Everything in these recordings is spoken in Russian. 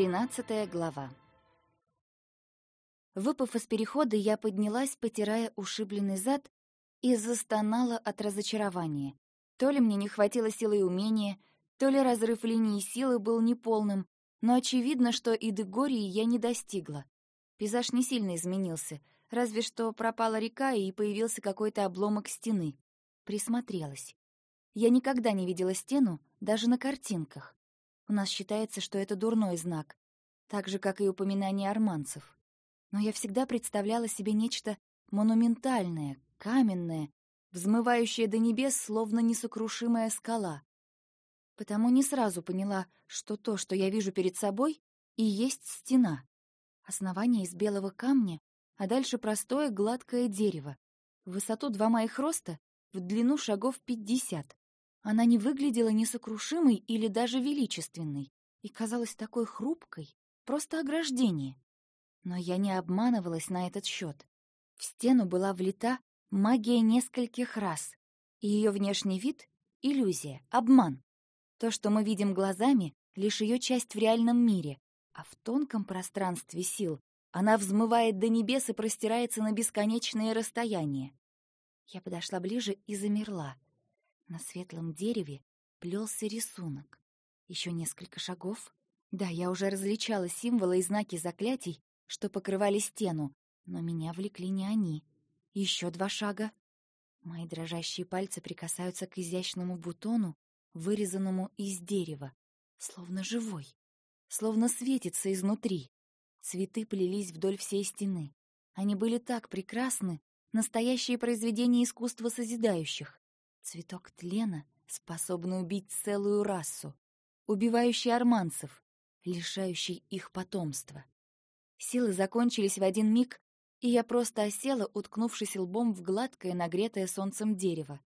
Тринадцатая глава. Выпав из перехода, я поднялась, потирая ушибленный зад, и застонала от разочарования. То ли мне не хватило силы и умения, то ли разрыв линии силы был неполным, но очевидно, что и Дегории я не достигла. Пейзаж не сильно изменился, разве что пропала река и появился какой-то обломок стены. Присмотрелась. Я никогда не видела стену, даже на картинках. У нас считается, что это дурной знак, так же, как и упоминание арманцев. Но я всегда представляла себе нечто монументальное, каменное, взмывающее до небес, словно несокрушимая скала. Потому не сразу поняла, что то, что я вижу перед собой, и есть стена. Основание из белого камня, а дальше простое гладкое дерево. В высоту два моих роста, в длину шагов пятьдесят. Она не выглядела несокрушимой или даже величественной и казалась такой хрупкой, просто ограждение. Но я не обманывалась на этот счет. В стену была влита магия нескольких рас, и ее внешний вид — иллюзия, обман. То, что мы видим глазами, — лишь ее часть в реальном мире, а в тонком пространстве сил она взмывает до небес и простирается на бесконечные расстояния. Я подошла ближе и замерла — на светлом дереве плелся рисунок. Еще несколько шагов. Да, я уже различала символы и знаки заклятий, что покрывали стену, но меня влекли не они. Еще два шага. Мои дрожащие пальцы прикасаются к изящному бутону, вырезанному из дерева, словно живой, словно светится изнутри. Цветы плелись вдоль всей стены. Они были так прекрасны, настоящие произведения искусства созидающих. Цветок тлена, способный убить целую расу, убивающий арманцев, лишающий их потомства. Силы закончились в один миг, и я просто осела, уткнувшись лбом в гладкое, нагретое солнцем дерево.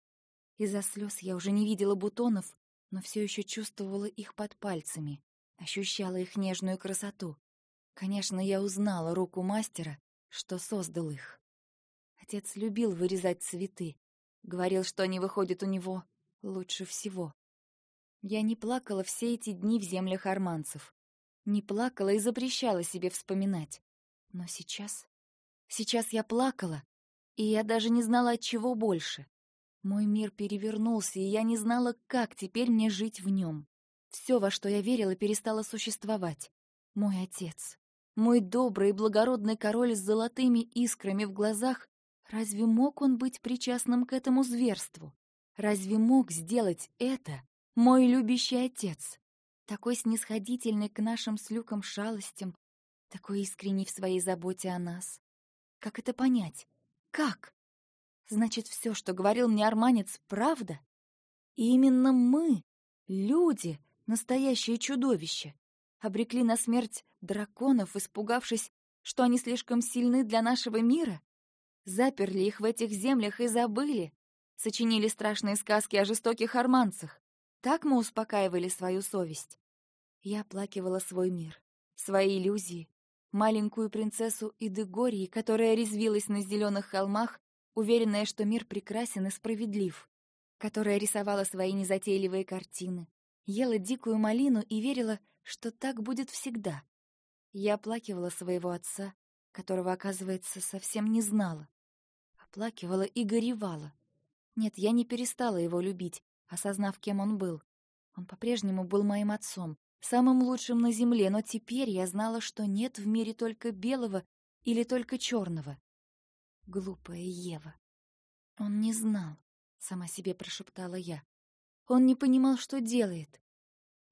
Из-за слез я уже не видела бутонов, но все еще чувствовала их под пальцами, ощущала их нежную красоту. Конечно, я узнала руку мастера, что создал их. Отец любил вырезать цветы, Говорил, что они выходят у него лучше всего. Я не плакала все эти дни в землях арманцев. Не плакала и запрещала себе вспоминать. Но сейчас... Сейчас я плакала, и я даже не знала, от чего больше. Мой мир перевернулся, и я не знала, как теперь мне жить в нем. Все, во что я верила, перестало существовать. Мой отец, мой добрый и благородный король с золотыми искрами в глазах Разве мог он быть причастным к этому зверству? Разве мог сделать это мой любящий отец? Такой снисходительный к нашим с Люком шалостям, такой искренний в своей заботе о нас. Как это понять? Как? Значит, все, что говорил мне арманец, правда? И именно мы, люди, настоящее чудовище, обрекли на смерть драконов, испугавшись, что они слишком сильны для нашего мира? Заперли их в этих землях и забыли. Сочинили страшные сказки о жестоких арманцах. Так мы успокаивали свою совесть. Я оплакивала свой мир, свои иллюзии, маленькую принцессу Идыгории, которая резвилась на зеленых холмах, уверенная, что мир прекрасен и справедлив, которая рисовала свои незатейливые картины, ела дикую малину и верила, что так будет всегда. Я оплакивала своего отца, которого, оказывается, совсем не знала. Оплакивала и горевала. Нет, я не перестала его любить, осознав, кем он был. Он по-прежнему был моим отцом, самым лучшим на земле, но теперь я знала, что нет в мире только белого или только черного. Глупая Ева. Он не знал, сама себе прошептала я. Он не понимал, что делает.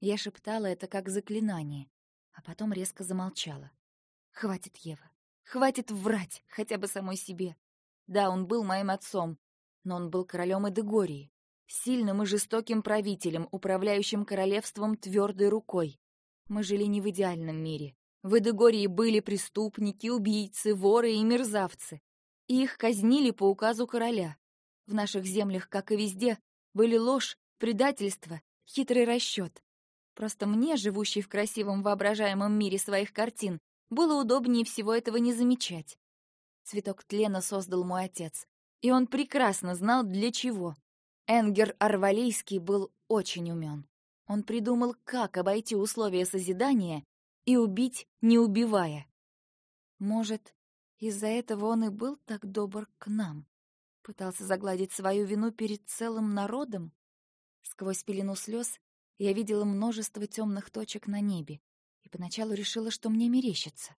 Я шептала это как заклинание, а потом резко замолчала. Хватит, Ева. Хватит врать, хотя бы самой себе. Да, он был моим отцом, но он был королем Эдегории, сильным и жестоким правителем, управляющим королевством твердой рукой. Мы жили не в идеальном мире. В Эдегории были преступники, убийцы, воры и мерзавцы. И их казнили по указу короля. В наших землях, как и везде, были ложь, предательство, хитрый расчет. Просто мне, живущей в красивом воображаемом мире своих картин, было удобнее всего этого не замечать. Цветок тлена создал мой отец, и он прекрасно знал, для чего. Энгер Арвалейский был очень умен. Он придумал, как обойти условия созидания и убить, не убивая. Может, из-за этого он и был так добр к нам? Пытался загладить свою вину перед целым народом? Сквозь пелену слез я видела множество темных точек на небе и поначалу решила, что мне мерещится.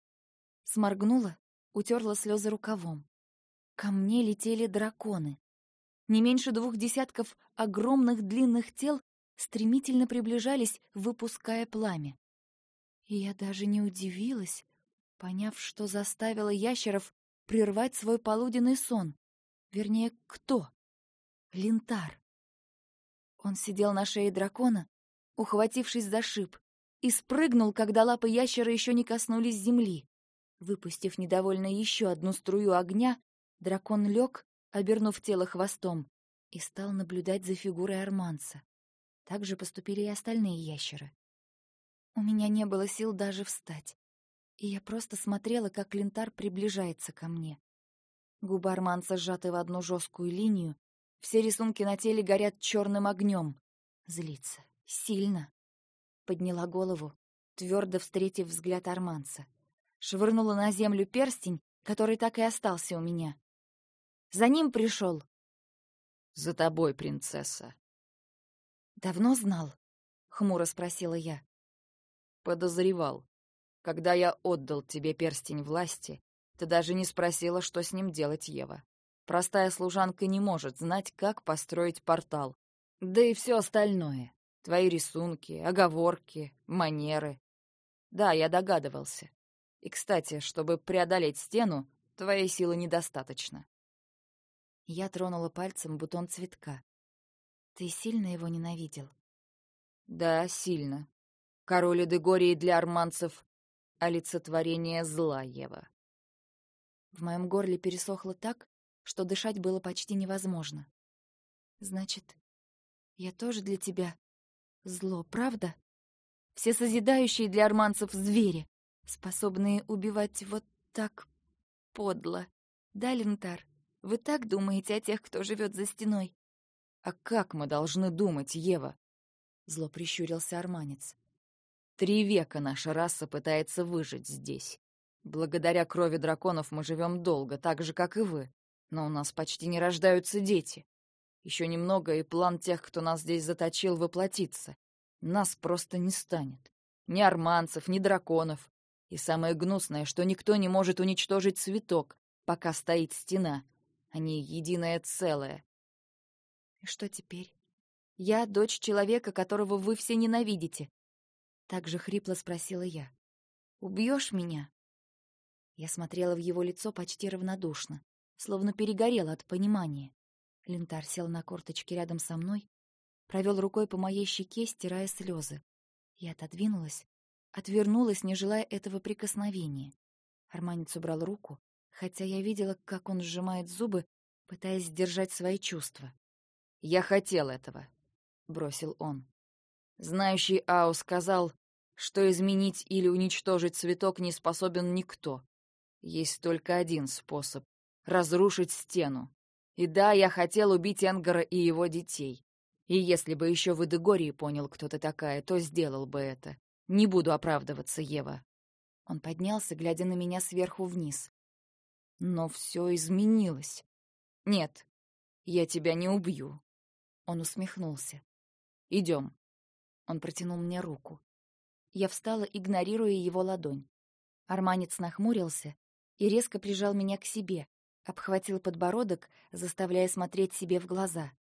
Сморгнула, утерла слезы рукавом. Ко мне летели драконы. Не меньше двух десятков огромных длинных тел стремительно приближались, выпуская пламя. И я даже не удивилась, поняв, что заставила ящеров прервать свой полуденный сон. Вернее, кто? Линтар. Он сидел на шее дракона, ухватившись за шип, и спрыгнул, когда лапы ящера еще не коснулись земли. Выпустив недовольно еще одну струю огня, дракон лег, обернув тело хвостом, и стал наблюдать за фигурой арманца. Так же поступили и остальные ящеры. У меня не было сил даже встать, и я просто смотрела, как лентар приближается ко мне. Губы арманца сжаты в одну жесткую линию, все рисунки на теле горят черным огнем. Злится. Сильно. Подняла голову, твердо встретив взгляд арманца. Швырнула на землю перстень, который так и остался у меня. За ним пришел. «За тобой, принцесса». «Давно знал?» — хмуро спросила я. «Подозревал. Когда я отдал тебе перстень власти, ты даже не спросила, что с ним делать, Ева. Простая служанка не может знать, как построить портал. Да и все остальное. Твои рисунки, оговорки, манеры. Да, я догадывался. И, кстати, чтобы преодолеть стену, твоей силы недостаточно. Я тронула пальцем бутон цветка. Ты сильно его ненавидел? Да, сильно. Король Эдегории для арманцев — олицетворение зла, Ева. В моем горле пересохло так, что дышать было почти невозможно. Значит, я тоже для тебя зло, правда? Все созидающие для арманцев звери, способные убивать вот так подло. Да, Лентар, вы так думаете о тех, кто живет за стеной? А как мы должны думать, Ева? Зло прищурился арманец. Три века наша раса пытается выжить здесь. Благодаря крови драконов мы живем долго, так же, как и вы. Но у нас почти не рождаются дети. Еще немного, и план тех, кто нас здесь заточил, воплотится. Нас просто не станет. Ни арманцев, ни драконов. И самое гнусное, что никто не может уничтожить цветок, пока стоит стена. Они единое целое. И что теперь? Я дочь человека, которого вы все ненавидите. Так же хрипло спросила я. Убьешь меня? Я смотрела в его лицо почти равнодушно, словно перегорела от понимания. Лентар сел на корточки рядом со мной, провел рукой по моей щеке, стирая слезы. Я отодвинулась, отвернулась, не желая этого прикосновения. Арманец убрал руку, хотя я видела, как он сжимает зубы, пытаясь сдержать свои чувства. «Я хотел этого», — бросил он. Знающий Ау сказал, что изменить или уничтожить цветок не способен никто. Есть только один способ — разрушить стену. И да, я хотел убить Энгара и его детей. И если бы еще в Эдегории понял, кто ты такая, то сделал бы это. Не буду оправдываться, Ева. Он поднялся, глядя на меня сверху вниз. Но все изменилось. Нет, я тебя не убью. Он усмехнулся. Идем. Он протянул мне руку. Я встала, игнорируя его ладонь. Арманец нахмурился, и резко прижал меня к себе, обхватил подбородок, заставляя смотреть себе в глаза.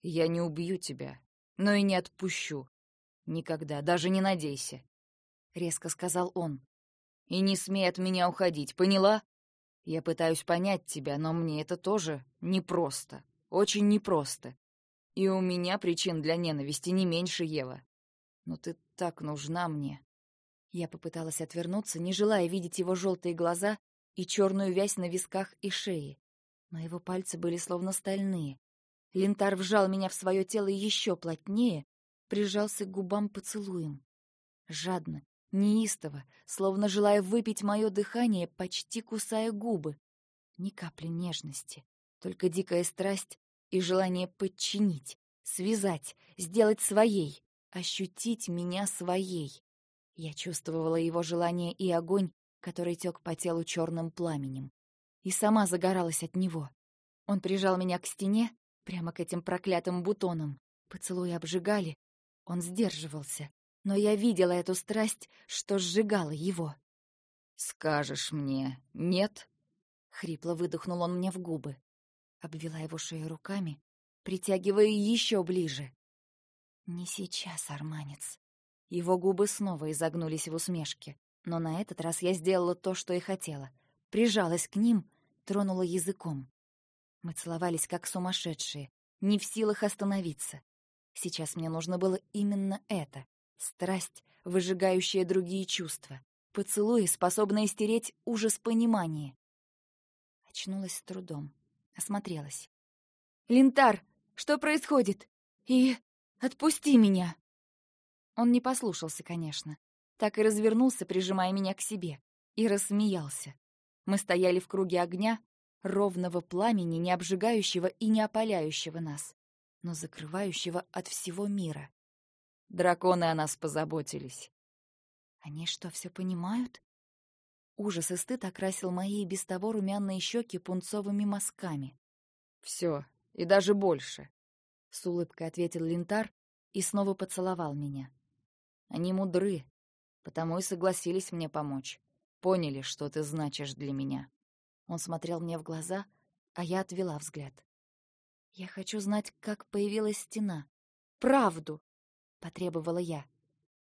«Я не убью тебя, но и не отпущу. Никогда, даже не надейся», — резко сказал он. «И не смей от меня уходить, поняла? Я пытаюсь понять тебя, но мне это тоже непросто, очень непросто. И у меня причин для ненависти не меньше, Ева. Но ты так нужна мне». Я попыталась отвернуться, не желая видеть его желтые глаза и черную вязь на висках и шее. Но его пальцы были словно стальные. Лентар вжал меня в свое тело еще плотнее, прижался к губам поцелуем. Жадно, неистово, словно желая выпить мое дыхание, почти кусая губы. Ни капли нежности, только дикая страсть и желание подчинить, связать, сделать своей, ощутить меня своей. Я чувствовала его желание и огонь, который тек по телу черным пламенем. И сама загоралась от него. Он прижал меня к стене, прямо к этим проклятым бутонам. Поцелуи обжигали. Он сдерживался. Но я видела эту страсть, что сжигала его. «Скажешь мне «нет»?» Хрипло выдохнул он мне в губы. Обвела его шею руками, притягивая еще ближе. «Не сейчас, арманец». Его губы снова изогнулись в усмешке, но на этот раз я сделала то, что и хотела. Прижалась к ним, тронула языком. Мы целовались как сумасшедшие, не в силах остановиться. Сейчас мне нужно было именно это — страсть, выжигающая другие чувства, поцелуи, способные стереть ужас понимания. Очнулась с трудом, осмотрелась. «Линтар, что происходит? И отпусти меня!» Он не послушался, конечно. Так и развернулся, прижимая меня к себе, и рассмеялся. Мы стояли в круге огня, ровного пламени, не обжигающего и не опаляющего нас, но закрывающего от всего мира. Драконы о нас позаботились. Они что, все понимают? Ужас и стыд окрасил мои без того румяные щеки пунцовыми мазками. Все, и даже больше. С улыбкой ответил Линтар и снова поцеловал меня. Они мудры, потому и согласились мне помочь. Поняли, что ты значишь для меня. Он смотрел мне в глаза, а я отвела взгляд. «Я хочу знать, как появилась стена. Правду!» — потребовала я.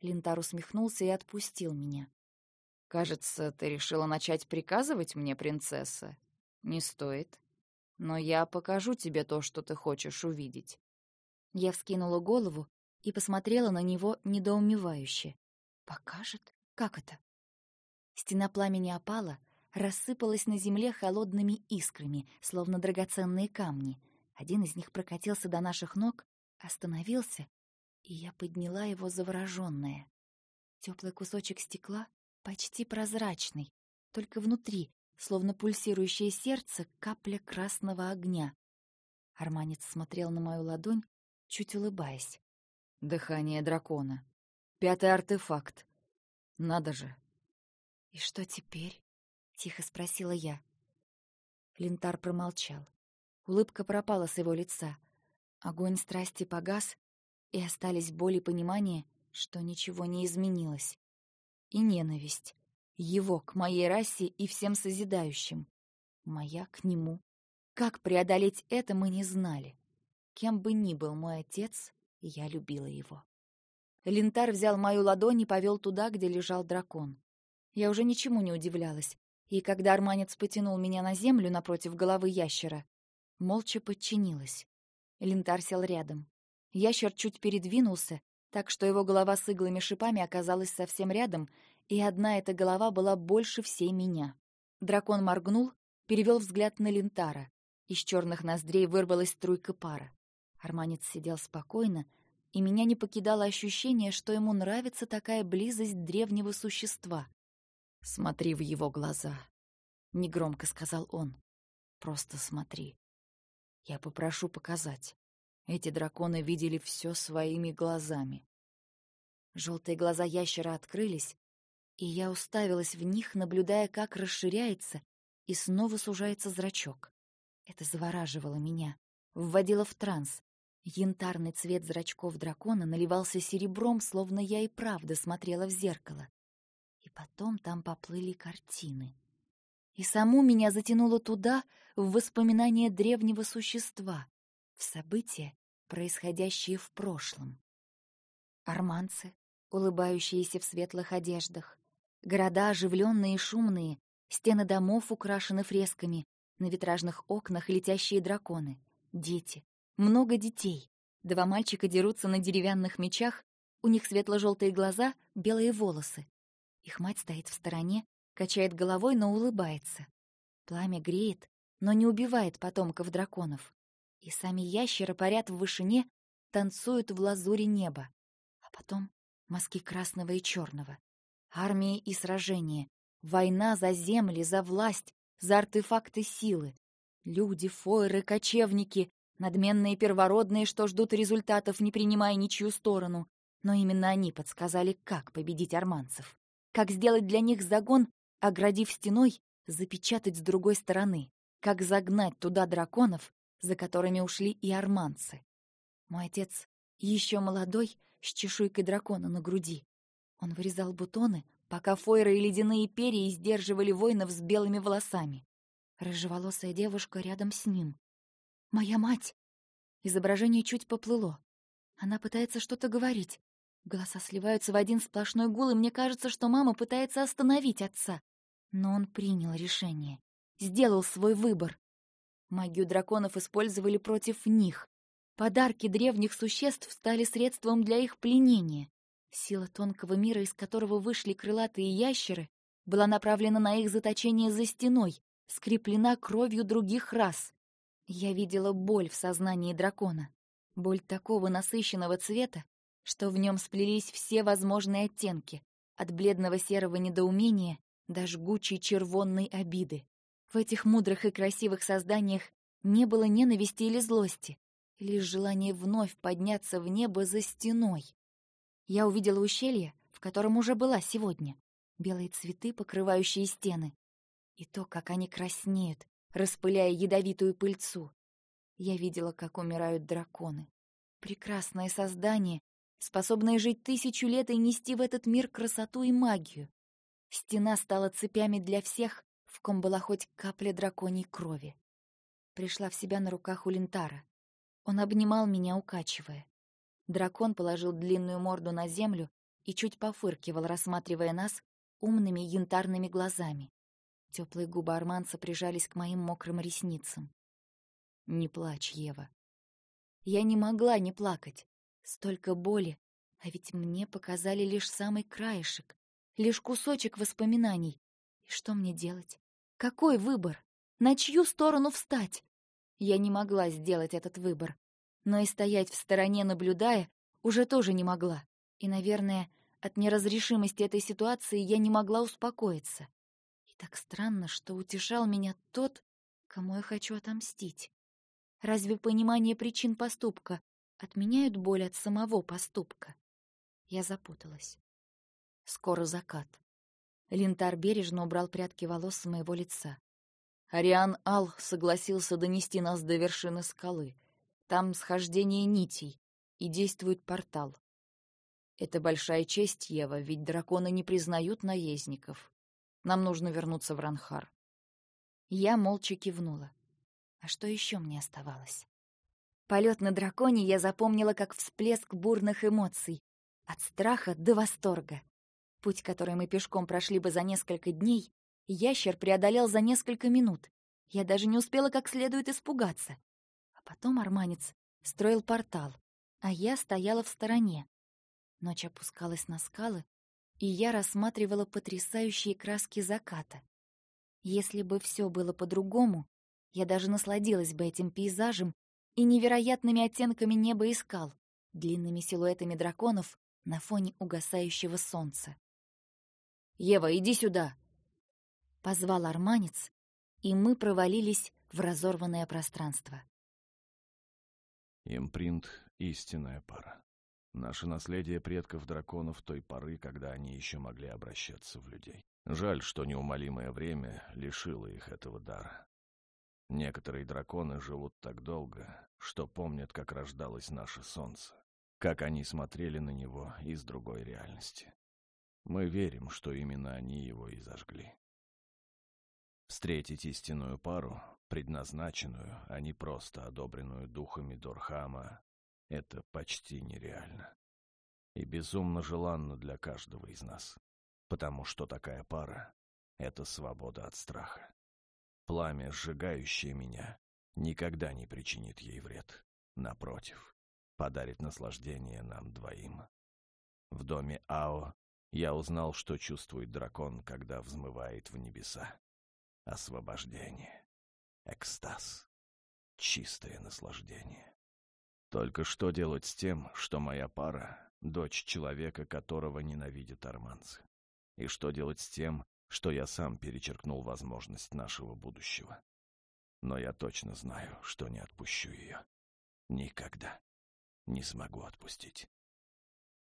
Линтар усмехнулся и отпустил меня. «Кажется, ты решила начать приказывать мне, принцесса. Не стоит. Но я покажу тебе то, что ты хочешь увидеть». Я вскинула голову и посмотрела на него недоумевающе. «Покажет? Как это?» Стена пламени опала, рассыпалась на земле холодными искрами, словно драгоценные камни. Один из них прокатился до наших ног, остановился, и я подняла его заворожённая. Теплый кусочек стекла, почти прозрачный, только внутри, словно пульсирующее сердце, капля красного огня. Арманец смотрел на мою ладонь, чуть улыбаясь. Дыхание дракона. Пятый артефакт. Надо же. И что теперь? Тихо спросила я. Линтар промолчал. Улыбка пропала с его лица. Огонь страсти погас, и остались боль и понимание, что ничего не изменилось. И ненависть. Его к моей расе и всем созидающим. Моя к нему. Как преодолеть это, мы не знали. Кем бы ни был мой отец, я любила его. Линтар взял мою ладонь и повел туда, где лежал дракон. Я уже ничему не удивлялась, и когда арманец потянул меня на землю напротив головы ящера, молча подчинилась. Линтар сел рядом. Ящер чуть передвинулся, так что его голова с иглами шипами оказалась совсем рядом, и одна эта голова была больше всей меня. Дракон моргнул, перевел взгляд на Линтара. Из черных ноздрей вырвалась струйка пара. Арманец сидел спокойно, и меня не покидало ощущение, что ему нравится такая близость древнего существа. «Смотри в его глаза», — негромко сказал он. «Просто смотри. Я попрошу показать. Эти драконы видели все своими глазами». Желтые глаза ящера открылись, и я уставилась в них, наблюдая, как расширяется и снова сужается зрачок. Это завораживало меня, вводило в транс. Янтарный цвет зрачков дракона наливался серебром, словно я и правда смотрела в зеркало. И потом там поплыли картины. И саму меня затянуло туда, в воспоминания древнего существа, в события, происходящие в прошлом. Арманцы, улыбающиеся в светлых одеждах, города оживленные и шумные, стены домов украшены фресками, на витражных окнах летящие драконы, дети, много детей. Два мальчика дерутся на деревянных мечах, у них светло-желтые глаза, белые волосы. Их мать стоит в стороне, качает головой, но улыбается. Пламя греет, но не убивает потомков драконов. И сами ящеры парят в вышине, танцуют в лазуре неба. А потом мазки красного и черного. Армии и сражения. Война за земли, за власть, за артефакты силы. Люди, фойры, кочевники, надменные первородные, что ждут результатов, не принимая ничью сторону. Но именно они подсказали, как победить арманцев. Как сделать для них загон, оградив стеной, запечатать с другой стороны. Как загнать туда драконов, за которыми ушли и арманцы. Мой отец еще молодой, с чешуйкой дракона на груди. Он вырезал бутоны, пока фойры и ледяные перья сдерживали воинов с белыми волосами. Рыжеволосая девушка рядом с ним. «Моя мать!» Изображение чуть поплыло. Она пытается что-то говорить. Голоса сливаются в один сплошной гул, и мне кажется, что мама пытается остановить отца. Но он принял решение. Сделал свой выбор. Магию драконов использовали против них. Подарки древних существ стали средством для их пленения. Сила тонкого мира, из которого вышли крылатые ящеры, была направлена на их заточение за стеной, скреплена кровью других рас. Я видела боль в сознании дракона. Боль такого насыщенного цвета, что в нем сплелись все возможные оттенки, от бледного серого недоумения до жгучей червонной обиды. В этих мудрых и красивых созданиях не было ненависти или злости, лишь желание вновь подняться в небо за стеной. Я увидела ущелье, в котором уже была сегодня. Белые цветы, покрывающие стены. И то, как они краснеют, распыляя ядовитую пыльцу. Я видела, как умирают драконы. Прекрасное создание, способное жить тысячу лет и нести в этот мир красоту и магию. Стена стала цепями для всех, в ком была хоть капля драконьей крови. Пришла в себя на руках у Лентара. Он обнимал меня, укачивая. Дракон положил длинную морду на землю и чуть пофыркивал, рассматривая нас умными янтарными глазами. Теплые губы арманца прижались к моим мокрым ресницам. «Не плачь, Ева». Я не могла не плакать. Столько боли, а ведь мне показали лишь самый краешек, лишь кусочек воспоминаний. И что мне делать? Какой выбор? На чью сторону встать? Я не могла сделать этот выбор но и стоять в стороне, наблюдая, уже тоже не могла. И, наверное, от неразрешимости этой ситуации я не могла успокоиться. И так странно, что утешал меня тот, кому я хочу отомстить. Разве понимание причин поступка отменяют боль от самого поступка? Я запуталась. Скоро закат. Линтар бережно убрал прядки волос с моего лица. Ариан Ал согласился донести нас до вершины скалы — там схождение нитей, и действует портал. Это большая честь, Ева, ведь драконы не признают наездников. Нам нужно вернуться в Ранхар. Я молча кивнула. А что еще мне оставалось? Полет на драконе я запомнила как всплеск бурных эмоций. От страха до восторга. Путь, который мы пешком прошли бы за несколько дней, ящер преодолел за несколько минут. Я даже не успела как следует испугаться. Потом арманец строил портал, а я стояла в стороне. Ночь опускалась на скалы, и я рассматривала потрясающие краски заката. Если бы все было по-другому, я даже насладилась бы этим пейзажем и невероятными оттенками неба и скал, длинными силуэтами драконов на фоне угасающего солнца. «Ева, иди сюда!» Позвал арманец, и мы провалились в разорванное пространство. Импринт — истинная пара. Наше наследие предков драконов той поры, когда они еще могли обращаться в людей. Жаль, что неумолимое время лишило их этого дара. Некоторые драконы живут так долго, что помнят, как рождалось наше солнце, как они смотрели на него из другой реальности. Мы верим, что именно они его и зажгли. Встретить истинную пару предназначенную, а не просто одобренную духами Дорхама, это почти нереально. И безумно желанно для каждого из нас, потому что такая пара — это свобода от страха. Пламя, сжигающее меня, никогда не причинит ей вред. Напротив, подарит наслаждение нам двоим. В доме Ао я узнал, что чувствует дракон, когда взмывает в небеса. Освобождение. Экстаз. Чистое наслаждение. Только что делать с тем, что моя пара — дочь человека, которого ненавидят арманцы? И что делать с тем, что я сам перечеркнул возможность нашего будущего? Но я точно знаю, что не отпущу ее. Никогда. Не смогу отпустить.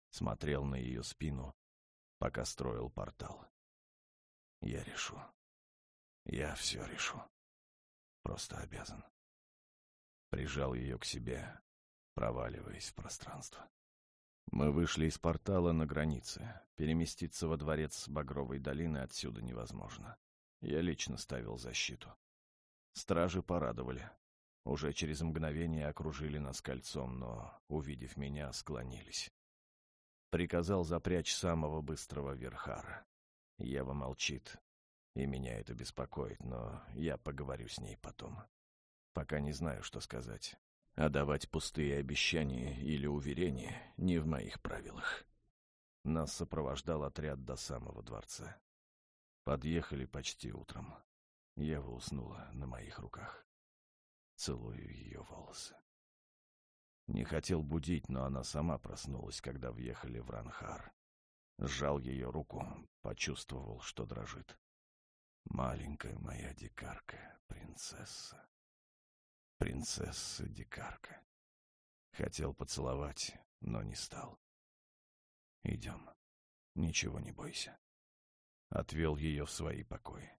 Смотрел на ее спину, пока строил портал. Я решу. Я все решу. Просто обязан. Прижал ее к себе, проваливаясь в пространство. Мы вышли из портала на границе. Переместиться во дворец Багровой долины отсюда невозможно. Я лично ставил защиту. Стражи порадовали. Уже через мгновение окружили нас кольцом, но, увидев меня, склонились. Приказал запрячь самого быстрого Верхара. Ева молчит, и меня это беспокоит, но я поговорю с ней потом. Пока не знаю, что сказать. А давать пустые обещания или уверения не в моих правилах. Нас сопровождал отряд до самого дворца. Подъехали почти утром. Ева уснула на моих руках. Целую ее волосы. Не хотел будить, но она сама проснулась, когда въехали в Ранхар. Сжал ее руку, почувствовал, что дрожит. Маленькая моя дикарка, принцесса. Принцесса-дикарка. Хотел поцеловать, но не стал. Идем. Ничего не бойся. Отвел ее в свои покои.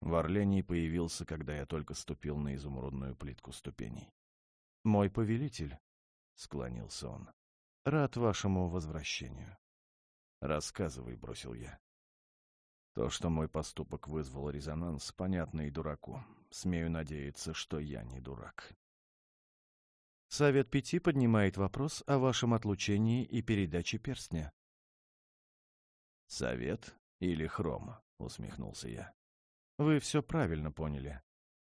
В Орлении появился, когда я только ступил на изумрудную плитку ступеней. «Мой повелитель», — склонился он, — «рад вашему возвращению». «Рассказывай», — бросил я. То, что мой поступок вызвал резонанс, понятно и дураку. Смею надеяться, что я не дурак. Совет Пяти поднимает вопрос о вашем отлучении и передаче перстня. «Совет или хром?» — усмехнулся я. Вы все правильно поняли.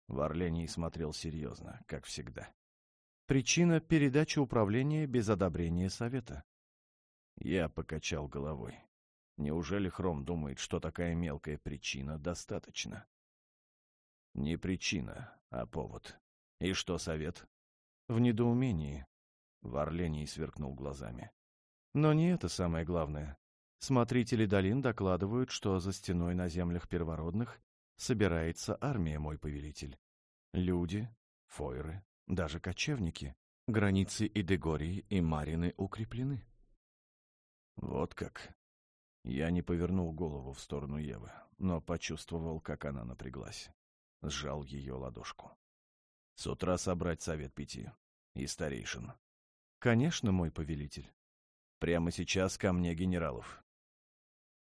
В Орлении смотрел серьезно, как всегда. Причина — передачи управления без одобрения совета. Я покачал головой. Неужели Хром думает, что такая мелкая причина достаточно? Не причина, а повод. И что совет? В недоумении. В Орлении сверкнул глазами. Но не это самое главное. Смотрители долин докладывают, что за стеной на землях первородных собирается армия, мой повелитель. Люди, фойры, даже кочевники. Границы Идегории и Марины укреплены. Вот как. Я не повернул голову в сторону Евы, но почувствовал, как она напряглась. Сжал ее ладошку. С утра собрать совет пяти. И старейшин. Конечно, мой повелитель. Прямо сейчас ко мне генералов.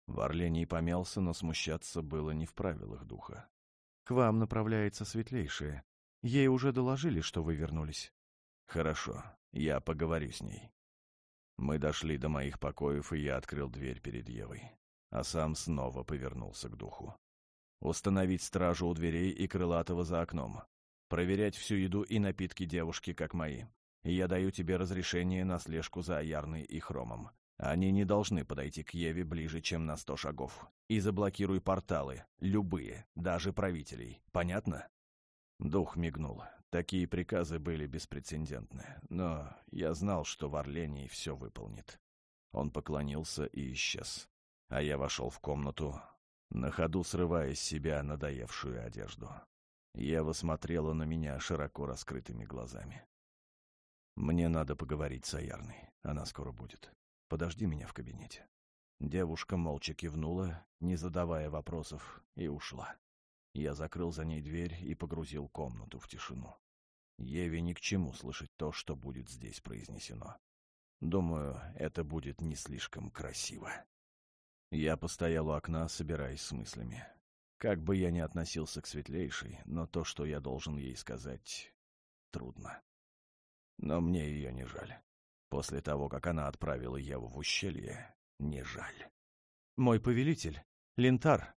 В Орлении помялся, но смущаться было не в правилах духа. — К вам направляется светлейшая. Ей уже доложили, что вы вернулись. — Хорошо, я поговорю с ней. Мы дошли до моих покоев, и я открыл дверь перед Евой, а сам снова повернулся к духу. Установить стражу у дверей и крылатого за окном. Проверять всю еду и напитки девушки, как мои. И я даю тебе разрешение на слежку за Аярной и Хромом. Они не должны подойти к Еве ближе, чем на сто шагов. И заблокируй порталы, любые, даже правителей. Понятно? Дух мигнул. Такие приказы были беспрецедентны, но я знал, что в Орлении все выполнит. Он поклонился и исчез. А я вошел в комнату, на ходу срывая с себя надоевшую одежду. Ева смотрела на меня широко раскрытыми глазами. «Мне надо поговорить с Аярной. Она скоро будет. Подожди меня в кабинете». Девушка молча кивнула, не задавая вопросов, и ушла. Я закрыл за ней дверь и погрузил комнату в тишину. Еве ни к чему слышать то, что будет здесь произнесено. Думаю, это будет не слишком красиво. Я постоял у окна, собираясь с мыслями. Как бы я ни относился к светлейшей, но то, что я должен ей сказать, трудно. Но мне ее не жаль. После того, как она отправила Еву в ущелье, не жаль. «Мой повелитель, Лентар!»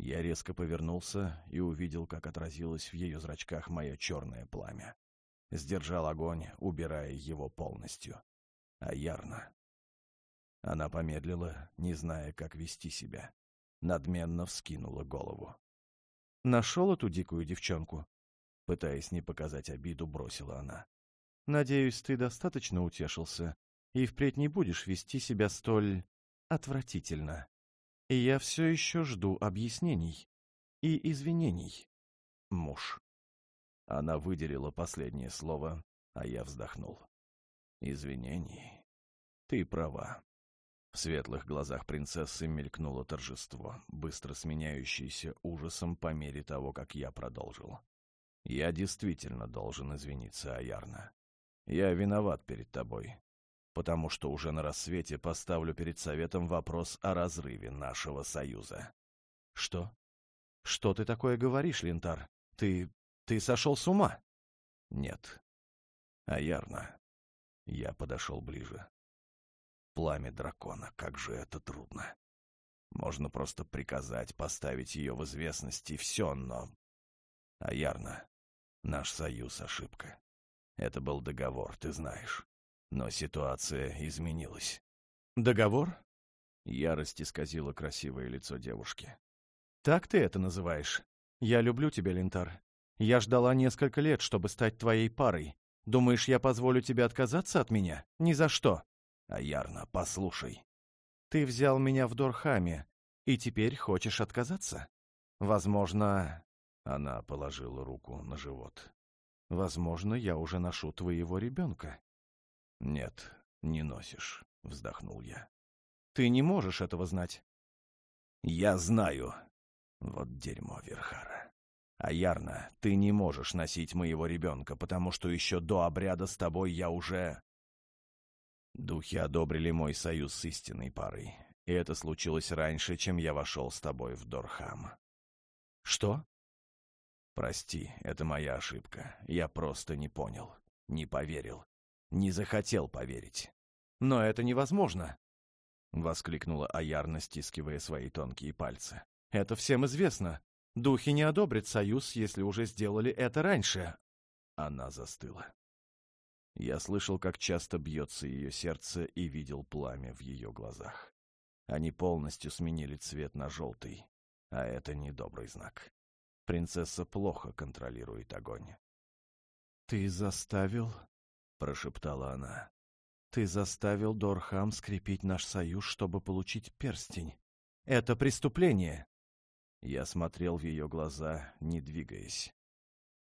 Я резко повернулся и увидел, как отразилось в ее зрачках мое черное пламя. Сдержал огонь, убирая его полностью. А ярно. Она помедлила, не зная, как вести себя. Надменно вскинула голову. «Нашел эту дикую девчонку?» Пытаясь не показать обиду, бросила она. Надеюсь, ты достаточно утешился и впредь не будешь вести себя столь отвратительно. И я все еще жду объяснений и извинений. Муж. Она выделила последнее слово, а я вздохнул. Извинений. Ты права. В светлых глазах принцессы мелькнуло торжество, быстро сменяющееся ужасом по мере того, как я продолжил. Я действительно должен извиниться, Аярна. Я виноват перед тобой, потому что уже на рассвете поставлю перед советом вопрос о разрыве нашего союза. Что? Что ты такое говоришь, Линтар? Ты... ты сошел с ума? Нет. Аярна. Я подошел ближе. Пламя дракона, как же это трудно. Можно просто приказать поставить ее в известность и все, но... Аярна, наш союз — ошибка. Это был договор, ты знаешь. Но ситуация изменилась. Договор? Ярость исказила красивое лицо девушки. Так ты это называешь? Я люблю тебя, Линтар. Я ждала несколько лет, чтобы стать твоей парой. Думаешь, я позволю тебе отказаться от меня? Ни за что. Аярна, послушай. Ты взял меня в Дорхаме, и теперь хочешь отказаться? Возможно... Она положила руку на живот. Возможно, я уже ношу твоего ребенка. Нет, не носишь, вздохнул я. Ты не можешь этого знать. Я знаю. Вот дерьмо, Верхара. Аярна, ты не можешь носить моего ребенка, потому что еще до обряда с тобой я уже... Духи одобрили мой союз с истинной парой, и это случилось раньше, чем я вошел с тобой в Дорхам. Что? Прости, это моя ошибка. Я просто не понял, не поверил, не захотел поверить. Но это невозможно, — воскликнула Аярна, стискивая свои тонкие пальцы. «Это всем известно. Духи не одобрят союз, если уже сделали это раньше». Она застыла. Я слышал, как часто бьется ее сердце и видел пламя в ее глазах. Они полностью сменили цвет на желтый, а это недобрый знак. Принцесса плохо контролирует огонь. «Ты заставил?» — прошептала она. «Ты заставил Дорхам скрепить наш союз, чтобы получить перстень. Это преступление!» Я смотрел в ее глаза, не двигаясь.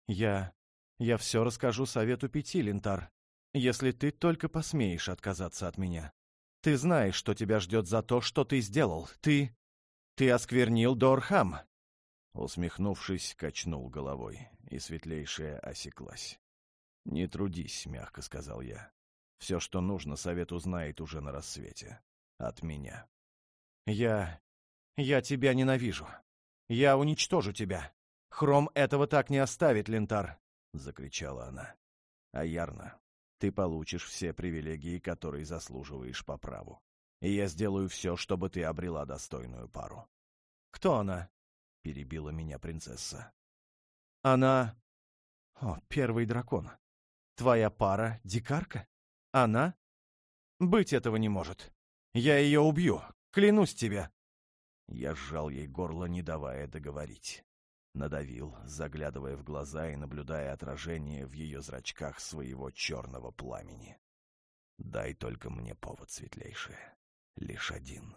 «Я... я все расскажу Совету Пяти, Лентар, если ты только посмеешь отказаться от меня. Ты знаешь, что тебя ждет за то, что ты сделал. Ты... ты осквернил Дорхам!» Усмехнувшись, качнул головой, и светлейшая осеклась. «Не трудись», — мягко сказал я. «Все, что нужно, совет узнает уже на рассвете. От меня». «Я... я тебя ненавижу. Я уничтожу тебя. Хром этого так не оставит, Лентар!» — закричала она. «А Ярна, ты получишь все привилегии, которые заслуживаешь по праву. И я сделаю все, чтобы ты обрела достойную пару». «Кто она?» — перебила меня принцесса. «Она... О, первый дракон. Твоя пара — дикарка? Она? Быть этого не может. Я ее убью, клянусь тебе!» Я сжал ей горло, не давая договорить. Надавил, заглядывая в глаза и наблюдая отражение в ее зрачках своего черного пламени. «Дай только мне повод, светлейшая. Лишь один.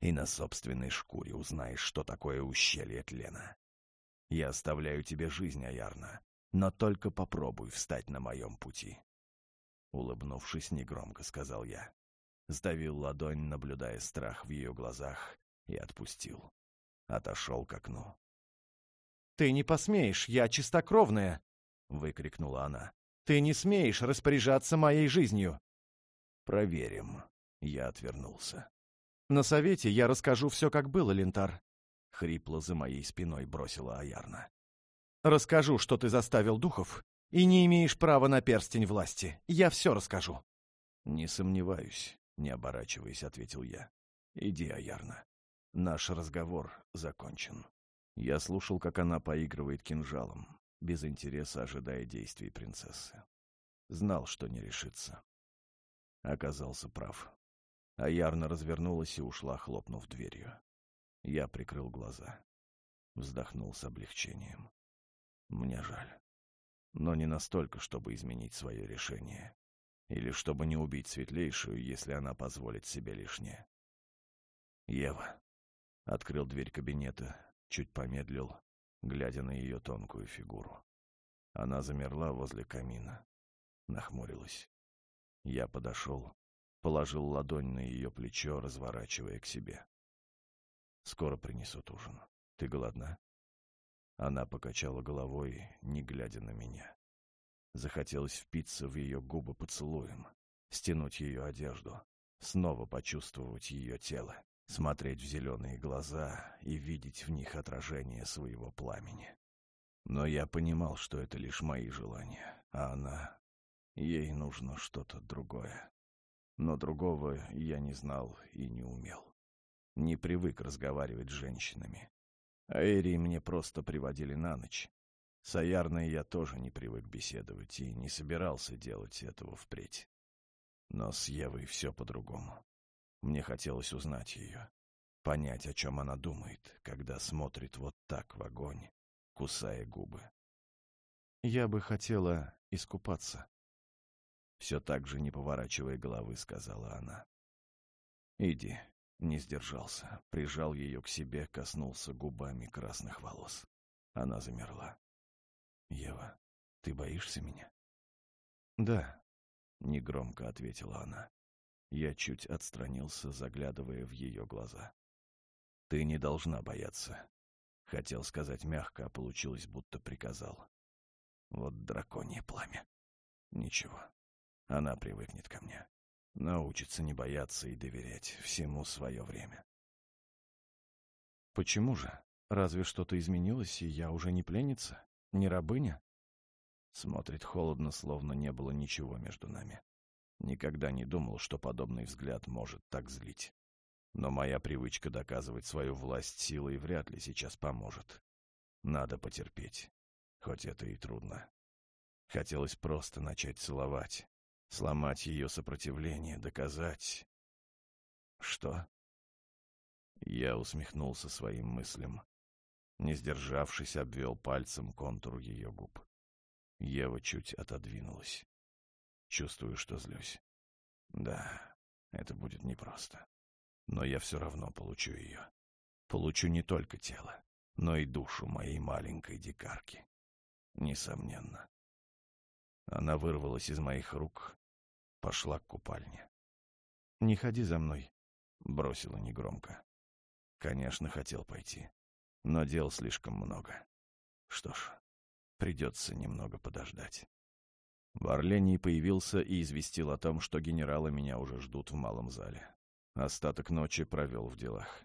И на собственной шкуре узнаешь, что такое ущелье тлена. Я оставляю тебе жизнь, Аярна, но только попробуй встать на моем пути». Улыбнувшись, негромко сказал я. Сдавил ладонь, наблюдая страх в ее глазах, и отпустил. Отошел к окну. «Ты не посмеешь, я чистокровная!» — выкрикнула она. «Ты не смеешь распоряжаться моей жизнью!» «Проверим». Я отвернулся. «На совете я расскажу все, как было, Лентар», — хрипло за моей спиной бросила Аярна. «Расскажу, что ты заставил духов, и не имеешь права на перстень власти. Я все расскажу». «Не сомневаюсь», — не оборачиваясь, ответил я. «Иди, Аярна. Наш разговор закончен. Я слушал, как она поигрывает кинжалом, без интереса ожидая действий принцессы. Знал, что не решится. Оказался прав. А Ярна развернулась и ушла, хлопнув дверью. Я прикрыл глаза. Вздохнул с облегчением. Мне жаль. Но не настолько, чтобы изменить свое решение. Или чтобы не убить светлейшую, если она позволит себе лишнее. Ева. Открыл дверь кабинета, чуть помедлил, глядя на ее тонкую фигуру. Она замерла возле камина, нахмурилась. Я подошел, Положил ладонь на ее плечо, разворачивая к себе. «Скоро принесут ужин. Ты голодна?» Она покачала головой, не глядя на меня. Захотелось впиться в ее губы поцелуем, стянуть ее одежду, снова почувствовать ее тело, смотреть в зеленые глаза и видеть в них отражение своего пламени. Но я понимал, что это лишь мои желания, а она... Ей нужно что-то другое. Но другого я не знал и не умел. Не привык разговаривать с женщинами. А Эри мне просто приводили на ночь. С Аярной я тоже не привык беседовать и не собирался делать этого впредь. Но с Евой все по-другому. Мне хотелось узнать ее, понять, о чем она думает, когда смотрит вот так в огонь, кусая губы. «Я бы хотела искупаться», — все так же, не поворачивая головы, сказала она. «Иди», — не сдержался, прижал ее к себе, коснулся губами красных волос. Она замерла. «Ева, ты боишься меня?» «Да», — негромко ответила она. Я чуть отстранился, заглядывая в ее глаза. «Ты не должна бояться». Хотел сказать мягко, а получилось, будто приказал. Вот драконье пламя. Ничего, она привыкнет ко мне. Научится не бояться и доверять всему свое время. «Почему же? Разве что-то изменилось, и я уже не пленница? Не рабыня?» Смотрит холодно, словно не было ничего между нами. Никогда не думал, что подобный взгляд может так злить. Но моя привычка доказывать свою власть силой вряд ли сейчас поможет. Надо потерпеть, хоть это и трудно. Хотелось просто начать целовать, сломать ее сопротивление, доказать... Что? Я усмехнулся своим мыслям. Не сдержавшись, обвел пальцем контур ее губ. Ева чуть отодвинулась. Чувствую, что злюсь. Да, это будет непросто. Но я все равно получу ее. Получу не только тело, но и душу моей маленькой дикарки. Несомненно. Она вырвалась из моих рук, пошла к купальне. «Не ходи за мной», — бросила негромко. Конечно, хотел пойти, но дел слишком много. Что ж, придется немного подождать. В Орлении появился и известил о том, что генералы меня уже ждут в малом зале. Остаток ночи провел в делах.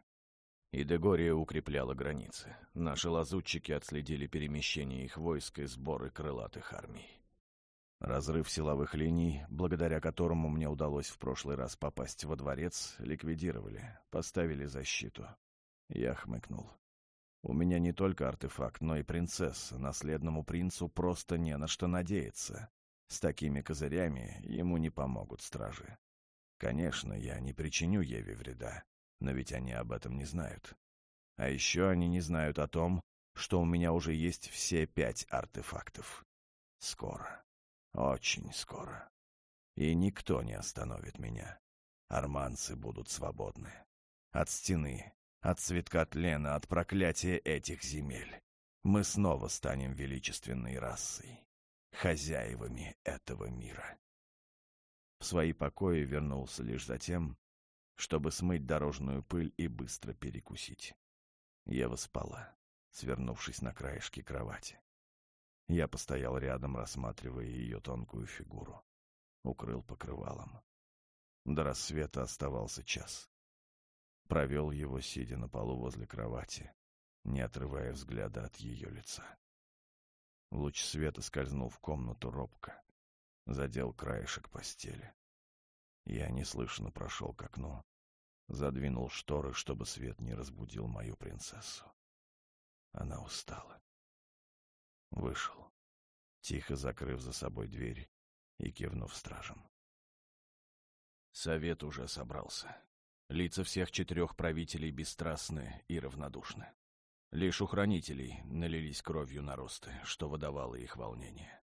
И Дегория укрепляла границы. Наши лазутчики отследили перемещение их войск и сборы крылатых армий. Разрыв силовых линий, благодаря которому мне удалось в прошлый раз попасть во дворец, ликвидировали, поставили защиту. Я хмыкнул. У меня не только артефакт, но и принцесса. Наследному принцу просто не на что надеяться. С такими козырями ему не помогут стражи. Конечно, я не причиню Еве вреда, но ведь они об этом не знают. А еще они не знают о том, что у меня уже есть все пять артефактов. Скоро. Очень скоро. И никто не остановит меня. Арманцы будут свободны. От стены, от цветка тлена, от проклятия этих земель. Мы снова станем величественной расой хозяевами этого мира. В свои покои вернулся лишь за тем, чтобы смыть дорожную пыль и быстро перекусить. Ева спала, свернувшись на краешке кровати. Я постоял рядом, рассматривая ее тонкую фигуру. Укрыл покрывалом. До рассвета оставался час. Провел его, сидя на полу возле кровати, не отрывая взгляда от ее лица. Луч света скользнул в комнату робко. Задел краешек постели. Я неслышно прошел к окну. Задвинул шторы, чтобы свет не разбудил мою принцессу. Она устала. Вышел, тихо закрыв за собой дверь и кивнув стражам. Совет уже собрался. Лица всех четырех правителей бесстрастны и равнодушны. Лишь у хранителей налились кровью наросты, что выдавало их волнение.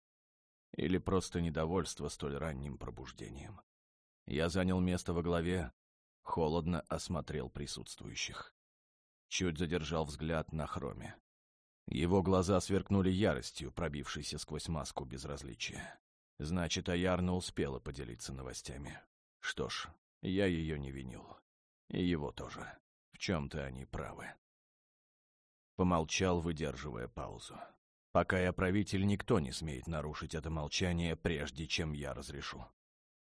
Или просто недовольство столь ранним пробуждением. Я занял место во главе, холодно осмотрел присутствующих. Чуть задержал взгляд на хроме. Его глаза сверкнули яростью, пробившейся сквозь маску безразличия. Значит, Аярна успела поделиться новостями. Что ж, я ее не винил. И его тоже. В чем-то они правы. Помолчал, выдерживая паузу. Пока я правитель, никто не смеет нарушить это молчание, прежде чем я разрешу.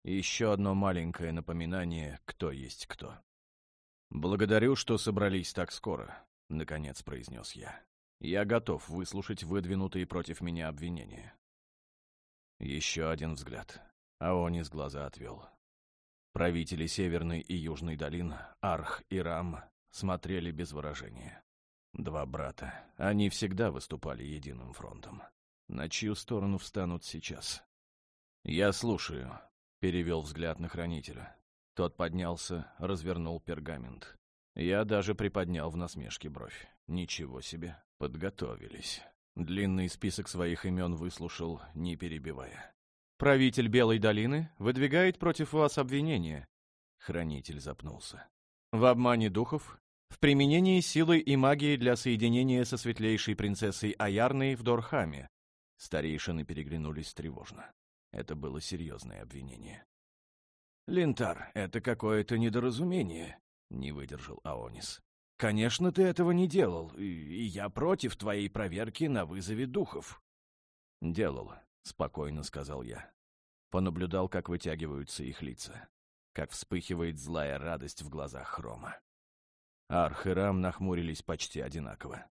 Еще одно маленькое напоминание, кто есть кто. «Благодарю, что собрались так скоро», — наконец произнес я. «Я готов выслушать выдвинутые против меня обвинения». Еще один взгляд. Аонис глаза отвел. Правители Северной и Южной долин, Арх и Рам, смотрели без выражения. Два брата. Они всегда выступали единым фронтом. На чью сторону встанут сейчас? «Я слушаю», — перевел взгляд на хранителя. Тот поднялся, развернул пергамент. Я даже приподнял в насмешке бровь. Ничего себе, подготовились. Длинный список своих имен выслушал, не перебивая. «Правитель Белой долины выдвигает против вас обвинение». Хранитель запнулся. «В обмане духов, в применении силы и магии для соединения со светлейшей принцессой Аярной в Дорхаме». Старейшины переглянулись тревожно. Это было серьезное обвинение. «Линтар, это какое-то недоразумение», — не выдержал Аонис. «Конечно, ты этого не делал, и, я против твоей проверки на вызове духов». «Делал», — спокойно сказал я. Понаблюдал, как вытягиваются их лица, как вспыхивает злая радость в глазах Хрома. Арх и Рам нахмурились почти одинаково.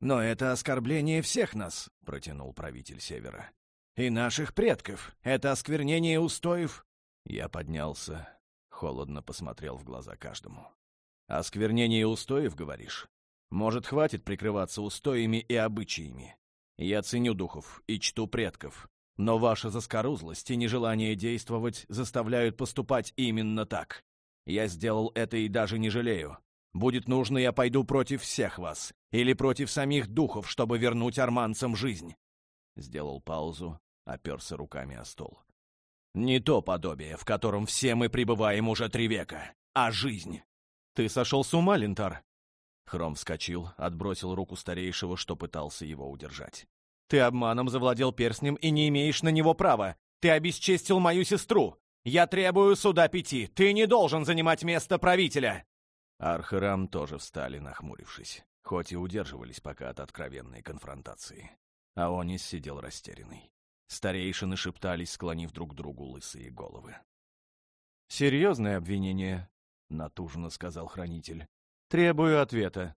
«Но это оскорбление всех нас», — протянул правитель Севера. «И наших предков. Это осквернение устоев я поднялся, холодно посмотрел в глаза каждому. «Осквернение устоев, говоришь? Может, хватит прикрываться устоями и обычаями? Я ценю духов и чту предков, но ваша заскорузлость и нежелание действовать заставляют поступать именно так. Я сделал это и даже не жалею. Будет нужно, я пойду против всех вас или против самих духов, чтобы вернуть арманцам жизнь». Сделал паузу, оперся руками о стол. Не то подобие, в котором все мы пребываем уже три века, а жизнь. Ты сошел с ума, Лентар? Хром вскочил, отбросил руку старейшего, что пытался его удержать. Ты обманом завладел перстнем и не имеешь на него права. Ты обесчестил мою сестру. Я требую суда пяти. Ты не должен занимать место правителя. Арх и Рам тоже встали, нахмурившись, хоть и удерживались пока от откровенной конфронтации. Аонис сидел растерянный. Старейшины шептались, склонив друг к другу лысые головы. «Серьезное обвинение», — натужно сказал хранитель. «Требую ответа.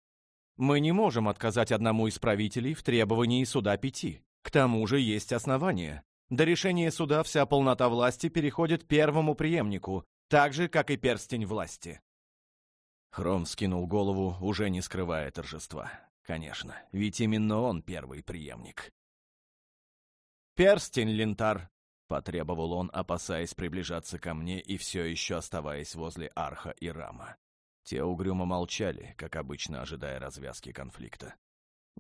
Мы не можем отказать одному из правителей в требовании суда пяти. К тому же есть основания. До решения суда вся полнота власти переходит первому преемнику, так же, как и перстень власти». Хром скинул голову, уже не скрывая торжества. Конечно, ведь именно он первый преемник. «Перстень, Лентар!» — потребовал он, опасаясь приближаться ко мне и все еще оставаясь возле Арха и Рама. Те угрюмо молчали, как обычно, ожидая развязки конфликта.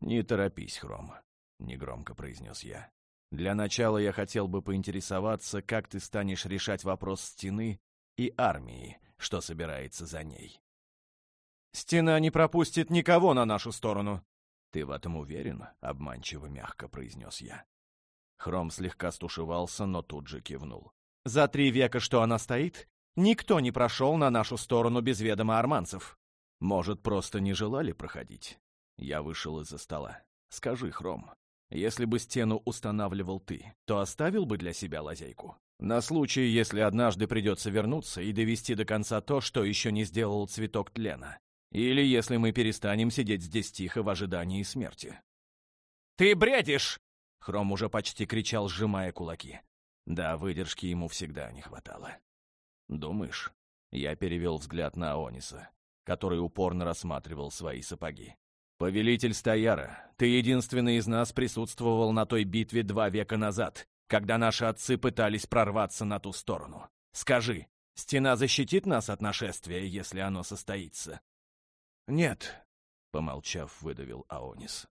«Не торопись, Хром», — негромко произнес я. «Для начала я хотел бы поинтересоваться, как ты станешь решать вопрос стены и армии, что собирается за ней». «Стена не пропустит никого на нашу сторону». «Ты в этом уверен?» — обманчиво мягко произнес я. Хром слегка стушевался, но тут же кивнул. «За три века, что она стоит, никто не прошел на нашу сторону без ведома арманцев. Может, просто не желали проходить?» Я вышел из-за стола. «Скажи, Хром, если бы стену устанавливал ты, то оставил бы для себя лазейку? На случай, если однажды придется вернуться и довести до конца то, что еще не сделал цветок тлена. Или если мы перестанем сидеть здесь тихо в ожидании смерти». «Ты бредишь!» Хром уже почти кричал, сжимая кулаки. Да, выдержки ему всегда не хватало. «Думаешь?» Я перевел взгляд на Аониса, который упорно рассматривал свои сапоги. «Повелитель Стояра, ты единственный из нас присутствовал на той битве два века назад, когда наши отцы пытались прорваться на ту сторону. Скажи, стена защитит нас от нашествия, если оно состоится?» «Нет», — помолчав, выдавил Аонис.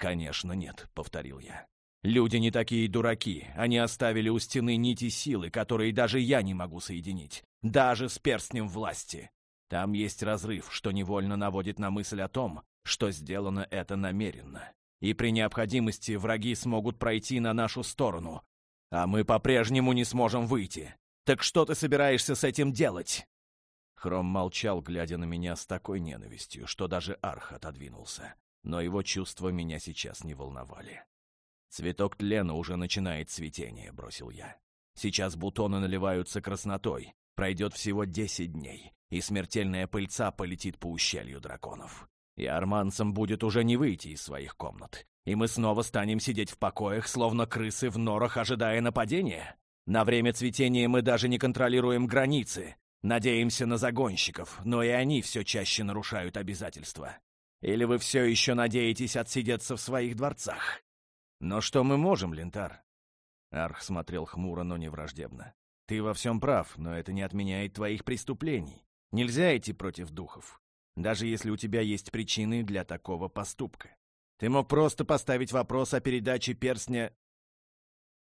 «Конечно нет», — повторил я. Люди не такие дураки. Они оставили у стены нити силы, которые даже я не могу соединить. Даже с перстнем власти. Там есть разрыв, что невольно наводит на мысль о том, что сделано это намеренно. И при необходимости враги смогут пройти на нашу сторону. А мы по-прежнему не сможем выйти. Так что ты собираешься с этим делать?» Хром молчал, глядя на меня с такой ненавистью, что даже Арх отодвинулся. Но его чувства меня сейчас не волновали. «Цветок тлена уже начинает цветение», — бросил я. «Сейчас бутоны наливаются краснотой. Пройдет всего десять дней, и смертельная пыльца полетит по ущелью драконов. И арманцам будет уже не выйти из своих комнат. И мы снова станем сидеть в покоях, словно крысы в норах, ожидая нападения. На время цветения мы даже не контролируем границы. Надеемся на загонщиков, но и они все чаще нарушают обязательства. Или вы все еще надеетесь отсидеться в своих дворцах? Но что мы можем, Лентар? Арх смотрел хмуро, но не враждебно. Ты во всем прав, но это не отменяет твоих преступлений. Нельзя идти против духов, даже если у тебя есть причины для такого поступка. Ты мог просто поставить вопрос о передаче перстня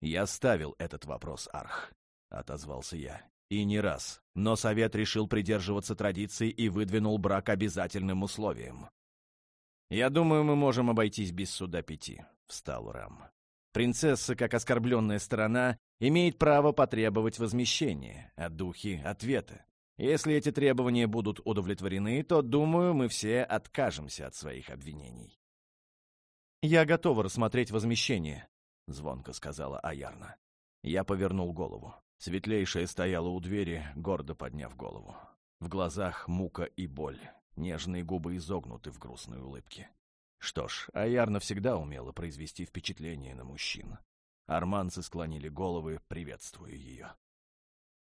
«Я ставил этот вопрос, Арх», — отозвался я. «И не раз. Но совет решил придерживаться традиций и выдвинул брак обязательным условием». «Я думаю, мы можем обойтись без суда пяти», — встал Рам. «Принцесса, как оскорбленная сторона, имеет право потребовать возмещения, а духи — ответа. Если эти требования будут удовлетворены, то, думаю, мы все откажемся от своих обвинений». «Я готова рассмотреть возмещение», — звонко сказала Аярна. Я повернул голову. Светлейшая стояла у двери, гордо подняв голову. В глазах мука и боль. Нежные губы изогнуты в грустной улыбке. Что ж, Аярна всегда умела произвести впечатление на мужчин. Арманцы склонили головы, приветствуя ее.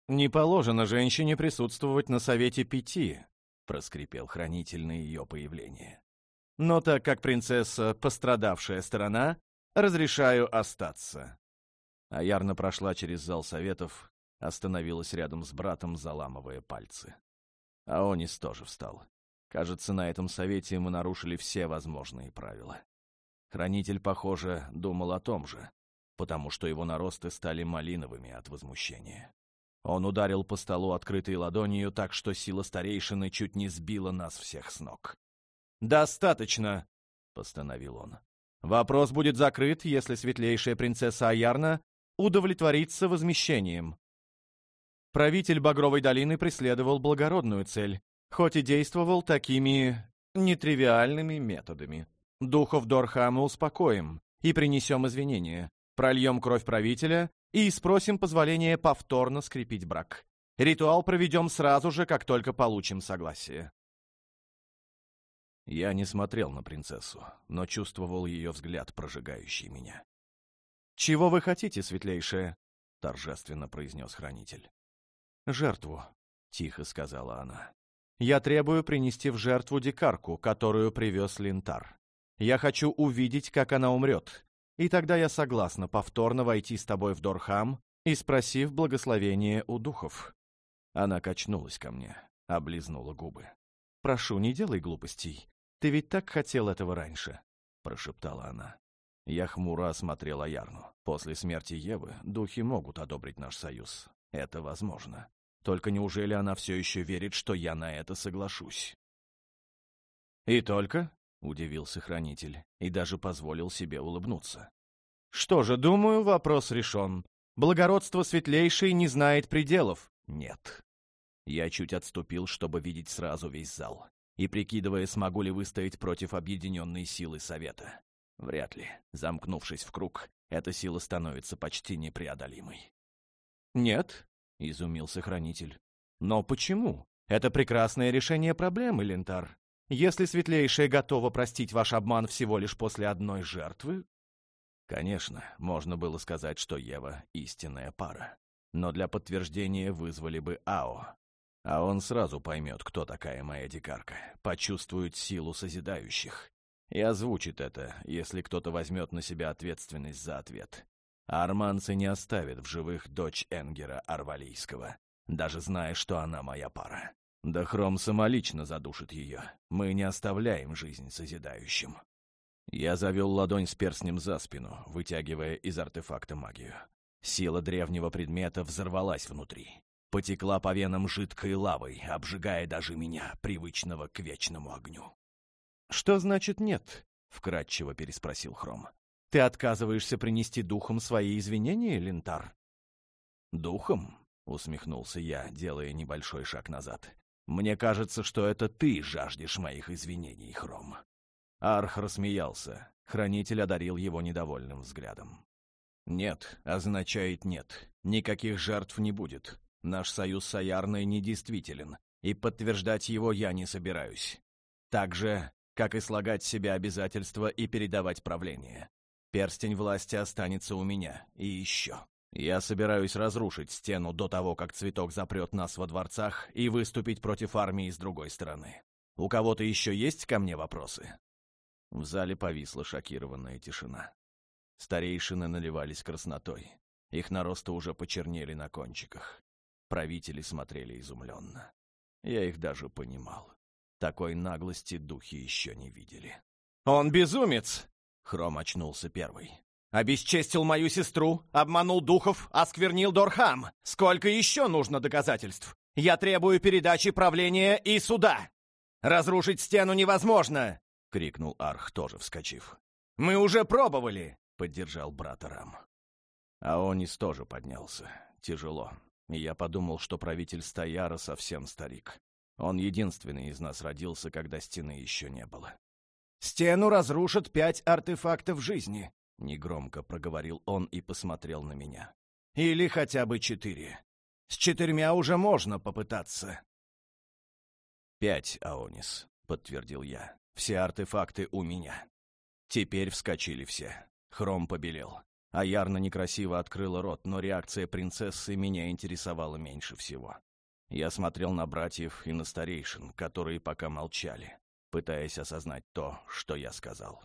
«Не положено женщине присутствовать на Совете Пяти», — проскрипел хранитель на ее появление. «Но так как принцесса — пострадавшая сторона, Разрешаю остаться». Аярна прошла через зал советов, остановилась рядом с братом, заламывая пальцы. Аонис тоже встал. Кажется, на этом совете мы нарушили все возможные правила. Хранитель, похоже, думал о том же, потому что его наросты стали малиновыми от возмущения. Он ударил по столу открытой ладонью так, что сила старейшины чуть не сбила нас всех с ног. «Достаточно!» — постановил он. Вопрос будет закрыт, если светлейшая принцесса Аярна удовлетворится возмещением. Правитель Багровой долины преследовал благородную цель, хоть и действовал такими нетривиальными методами. Духов Дорхама успокоим и принесем извинения, прольем кровь правителя и спросим позволения повторно скрепить брак. Ритуал проведем сразу же, как только получим согласие. Я не смотрел на принцессу, но чувствовал ее взгляд, прожигающий меня. «Чего вы хотите, светлейшая?» — торжественно произнес хранитель. «Жертву», — тихо сказала она. «Я требую принести в жертву дикарку, которую привез Линтар. Я хочу увидеть, как она умрет, и тогда я согласна повторно войти с тобой в Дорхам и спросив благословение у духов». Она качнулась ко мне, облизнула губы. «Прошу, не делай глупостей. Ты ведь так хотел этого раньше», — прошептала она. Я хмуро осмотрел Аярну. После смерти Евы духи могут одобрить наш союз. Это возможно. Только неужели она все еще верит, что я на это соглашусь? «И только?» — удивился хранитель и даже позволил себе улыбнуться. «Что же, думаю, вопрос решен. Благородство светлейшей не знает пределов». «Нет». Я чуть отступил, чтобы видеть сразу весь зал и прикидывая, смогу ли выстоять против объединенной силы Совета. Вряд ли. Замкнувшись в круг, эта сила становится почти непреодолимой. «Нет», — изумился Хранитель. «Но почему? Это прекрасное решение проблемы, Лентар. Если Светлейшая готова простить ваш обман всего лишь после одной жертвы...» Конечно, можно было сказать, что Ева — истинная пара. Но для подтверждения вызвали бы Ао, а он сразу поймет, кто такая моя дикарка, почувствует силу созидающих и озвучит это, если кто-то возьмет на себя ответственность за ответ. А арманцы не оставят в живых дочь Энгера Арвалийского, даже зная, что она моя пара. Да Хром самолично задушит ее. Мы не оставляем жизнь созидающим. Я завел ладонь с перстнем за спину, вытягивая из артефакта магию. Сила древнего предмета взорвалась внутри потекла по венам жидкой лавой, обжигая даже меня, привычного к вечному огню. «Что значит нет?» — вкратчиво переспросил Хром. «Ты отказываешься принести духом свои извинения, Лентар?» «Духом?» — усмехнулся я, делая небольшой шаг назад. «Мне кажется, что это ты жаждешь моих извинений, Хром». Арх рассмеялся. Хранитель одарил его недовольным взглядом. «Нет» означает «нет». Никаких жертв не будет. Наш союз с Аярной недействителен, и подтверждать его я не собираюсь. Так же, как и слагать себе обязательства и передавать правление. Перстень власти останется у меня. И еще. Я собираюсь разрушить стену до того, как цветок запрет нас во дворцах и выступить против армии с другой стороны. У кого-то еще есть ко мне вопросы?» В зале повисла шокированная тишина. Старейшины наливались краснотой. Их наросты уже почернели на кончиках. Правители смотрели изумленно. Я их даже понимал. Такой наглости духи еще не видели. «Он безумец!» — Хром очнулся первый. «Обесчестил мою сестру, обманул духов, осквернил Дорхам. Сколько еще нужно доказательств? Я требую передачи правления и суда. Разрушить стену невозможно!» — крикнул Арх, тоже вскочив. «Мы уже пробовали!» — поддержал брата Рам. Аонис тоже поднялся. Тяжело. И я подумал, что правитель Стояра совсем старик. Он единственный из нас родился, когда стены еще не было. «Стену разрушат пять артефактов жизни», — негромко проговорил он и посмотрел на меня. «Или хотя бы четыре. С четырьмя уже можно попытаться». «Пять, Аонис», — подтвердил я. «Все артефакты у меня». Теперь вскочили все. Хром побелел. А Ярна некрасиво открыла рот, но реакция принцессы меня интересовала меньше всего. Я смотрел на братьев и на старейшин, которые пока молчали, пытаясь осознать то, что я сказал.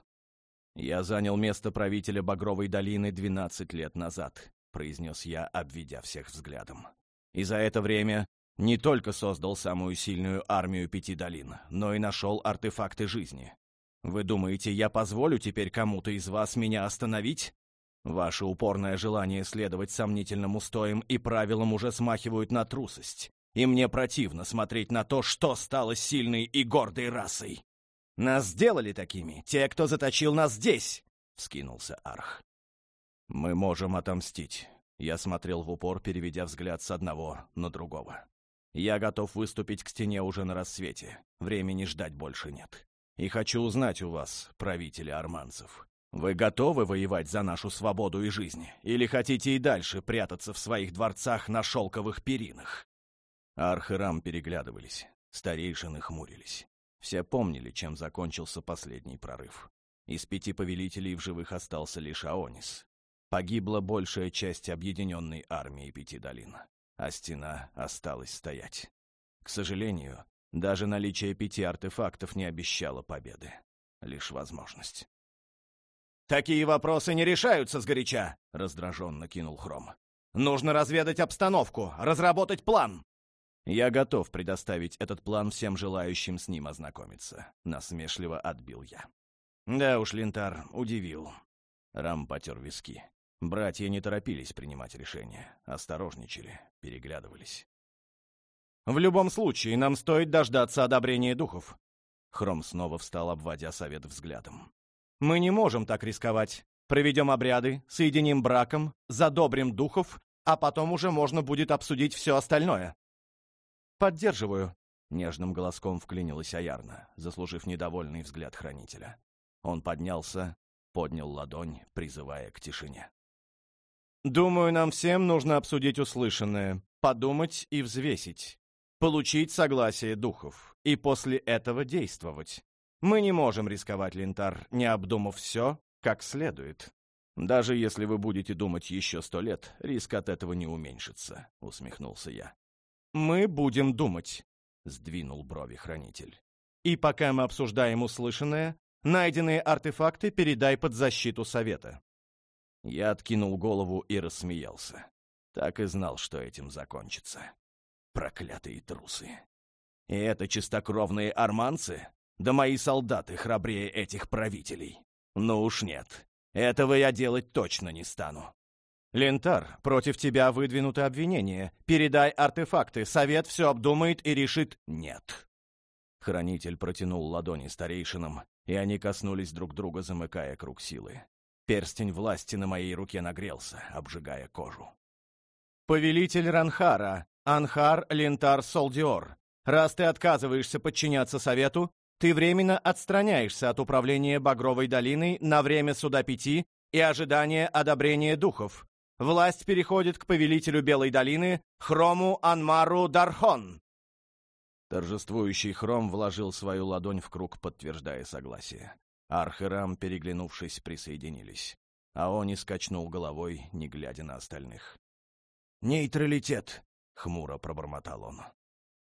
«Я занял место правителя Багровой долины 12 лет назад», — произнес я, обведя всех взглядом. «И за это время не только создал самую сильную армию Пяти долин, но и нашел артефакты жизни. Вы думаете, я позволю теперь кому-то из вас меня остановить? Ваше упорное желание следовать сомнительным устоям и правилам уже смахивают на трусость и мне противно смотреть на то, что стало сильной и гордой расой. Нас сделали такими, те, кто заточил нас здесь, — вскинулся Арх. Мы можем отомстить. Я смотрел в упор, переведя взгляд с одного на другого. Я готов выступить к стене уже на рассвете. Времени ждать больше нет. И хочу узнать у вас, правители арманцев, вы готовы воевать за нашу свободу и жизнь? Или хотите и дальше прятаться в своих дворцах на шелковых перинах? Арх и Рам переглядывались, старейшины хмурились. Все помнили, чем закончился последний прорыв. Из пяти повелителей в живых остался лишь Аонис. Погибла большая часть объединенной армии Пяти долин, а стена осталась стоять. К сожалению, даже наличие пяти артефактов не обещало победы. Лишь возможность. «Такие вопросы не решаются сгоряча!» — раздраженно кинул Хром. «Нужно разведать обстановку, разработать план!» «Я готов предоставить этот план всем желающим с ним ознакомиться», — насмешливо отбил я. «Да уж, Линтар, удивил». Рам потер виски. Братья не торопились принимать решения, осторожничали, переглядывались. «В любом случае, нам стоит дождаться одобрения духов». Хром снова встал, обводя совет взглядом. «Мы не можем так рисковать. Проведем обряды, соединим браком, задобрим духов, а потом уже можно будет обсудить все остальное. «Поддерживаю», — нежным голоском вклинилась Аярна, заслужив недовольный взгляд хранителя. Он поднялся, поднял ладонь, призывая к тишине. «Думаю, нам всем нужно обсудить услышанное, подумать и взвесить, получить согласие духов и после этого действовать. Мы не можем рисковать, Линтар, не обдумав все как следует. Даже если вы будете думать еще сто лет, риск от этого не уменьшится», — усмехнулся я. «Мы будем думать», — сдвинул брови хранитель. «И пока мы обсуждаем услышанное, найденные артефакты передай под защиту совета». Я откинул голову и рассмеялся. Так и знал, что этим закончится. Проклятые трусы. И это чистокровные арманцы? Да мои солдаты храбрее этих правителей. Ну уж нет. Этого я делать точно не стану. «Лентар, против тебя выдвинуты обвинения. Передай артефакты, совет все обдумает и решит «нет». Хранитель протянул ладони старейшинам, и они коснулись друг друга, замыкая круг силы. Перстень власти на моей руке нагрелся, обжигая кожу. «Повелитель Ранхара, Анхар Лентар Солдиор, раз ты отказываешься подчиняться совету, ты временно отстраняешься от управления Багровой долиной на время суда пяти и ожидания одобрения духов. Власть переходит к повелителю Белой долины Хрому Анмару Дархон. Торжествующий Хром вложил свою ладонь в круг, подтверждая согласие. Арх и Рам, переглянувшись, присоединились. А он и скачнул головой, не глядя на остальных. «Нейтралитет!» — хмуро пробормотал он.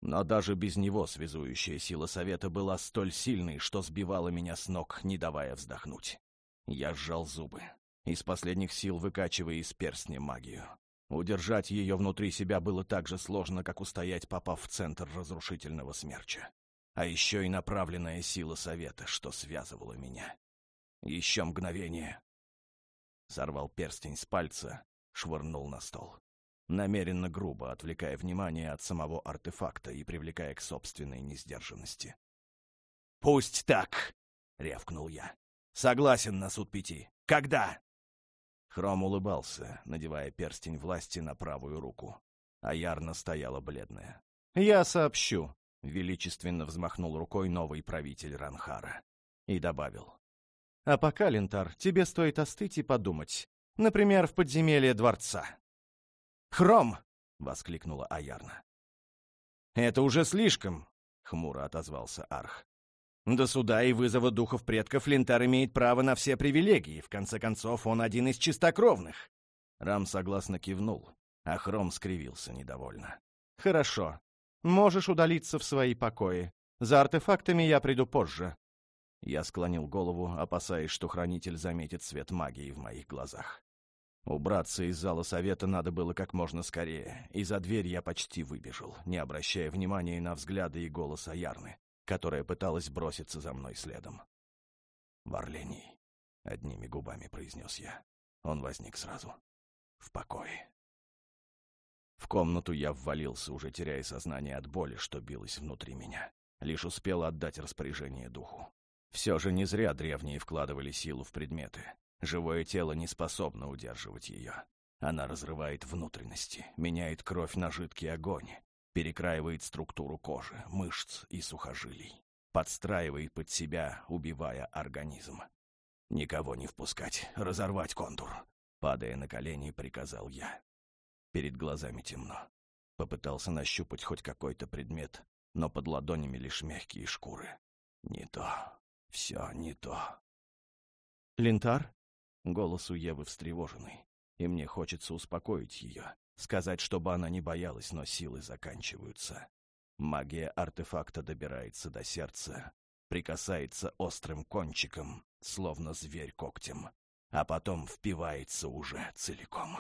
Но даже без него связующая сила Совета была столь сильной, что сбивала меня с ног, не давая вздохнуть. Я сжал зубы, из последних сил выкачивая из перстня магию. Удержать ее внутри себя было так же сложно, как устоять, попав в центр разрушительного смерча. А еще и направленная сила Совета, что связывала меня. Еще мгновение. Сорвал перстень с пальца, швырнул на стол намеренно грубо отвлекая внимание от самого артефакта и привлекая к собственной несдержанности. «Пусть так!» — рявкнул я. «Согласен на суд пяти. Когда?» Хром улыбался, надевая перстень власти на правую руку. А Ярна стояла бледная. «Я сообщу», — величественно взмахнул рукой новый правитель Ранхара. И добавил. «А пока, Лентар, тебе стоит остыть и подумать. Например, в подземелье дворца». «Хром!» — воскликнула Аярна. «Это уже слишком!» — хмуро отозвался Арх. «До суда и вызова духов предков Лентар имеет право на все привилегии. В конце концов, он один из чистокровных». Рам согласно кивнул, а Хром скривился недовольно. «Хорошо. Можешь удалиться в свои покои. За артефактами я приду позже». Я склонил голову, опасаясь, что хранитель заметит свет магии в моих глазах. Убраться из зала совета надо было как можно скорее, и за дверь я почти выбежал, не обращая внимания на взгляды и голос Аярны, которая пыталась броситься за мной следом. «Варлений», — одними губами произнес я. Он возник сразу. В покое. В комнату я ввалился, уже теряя сознание от боли, что билось внутри меня. Лишь успел отдать распоряжение духу. Все же не зря древние вкладывали силу в предметы. Живое тело не способно удерживать ее. Она разрывает внутренности, меняет кровь на жидкий огонь, перекраивает структуру кожи, мышц и сухожилий, подстраивает под себя, убивая организм. «Никого не впускать, разорвать контур», — падая на колени, приказал я. Перед глазами темно. Попытался нащупать хоть какой-то предмет, но под ладонями лишь мягкие шкуры. Не то. Все не то. «Лентар?» Голос у Евы встревоженный, и мне хочется успокоить ее, сказать, чтобы она не боялась, но силы заканчиваются. Магия артефакта добирается до сердца, прикасается острым кончиком, словно зверь когтем, а потом впивается уже целиком.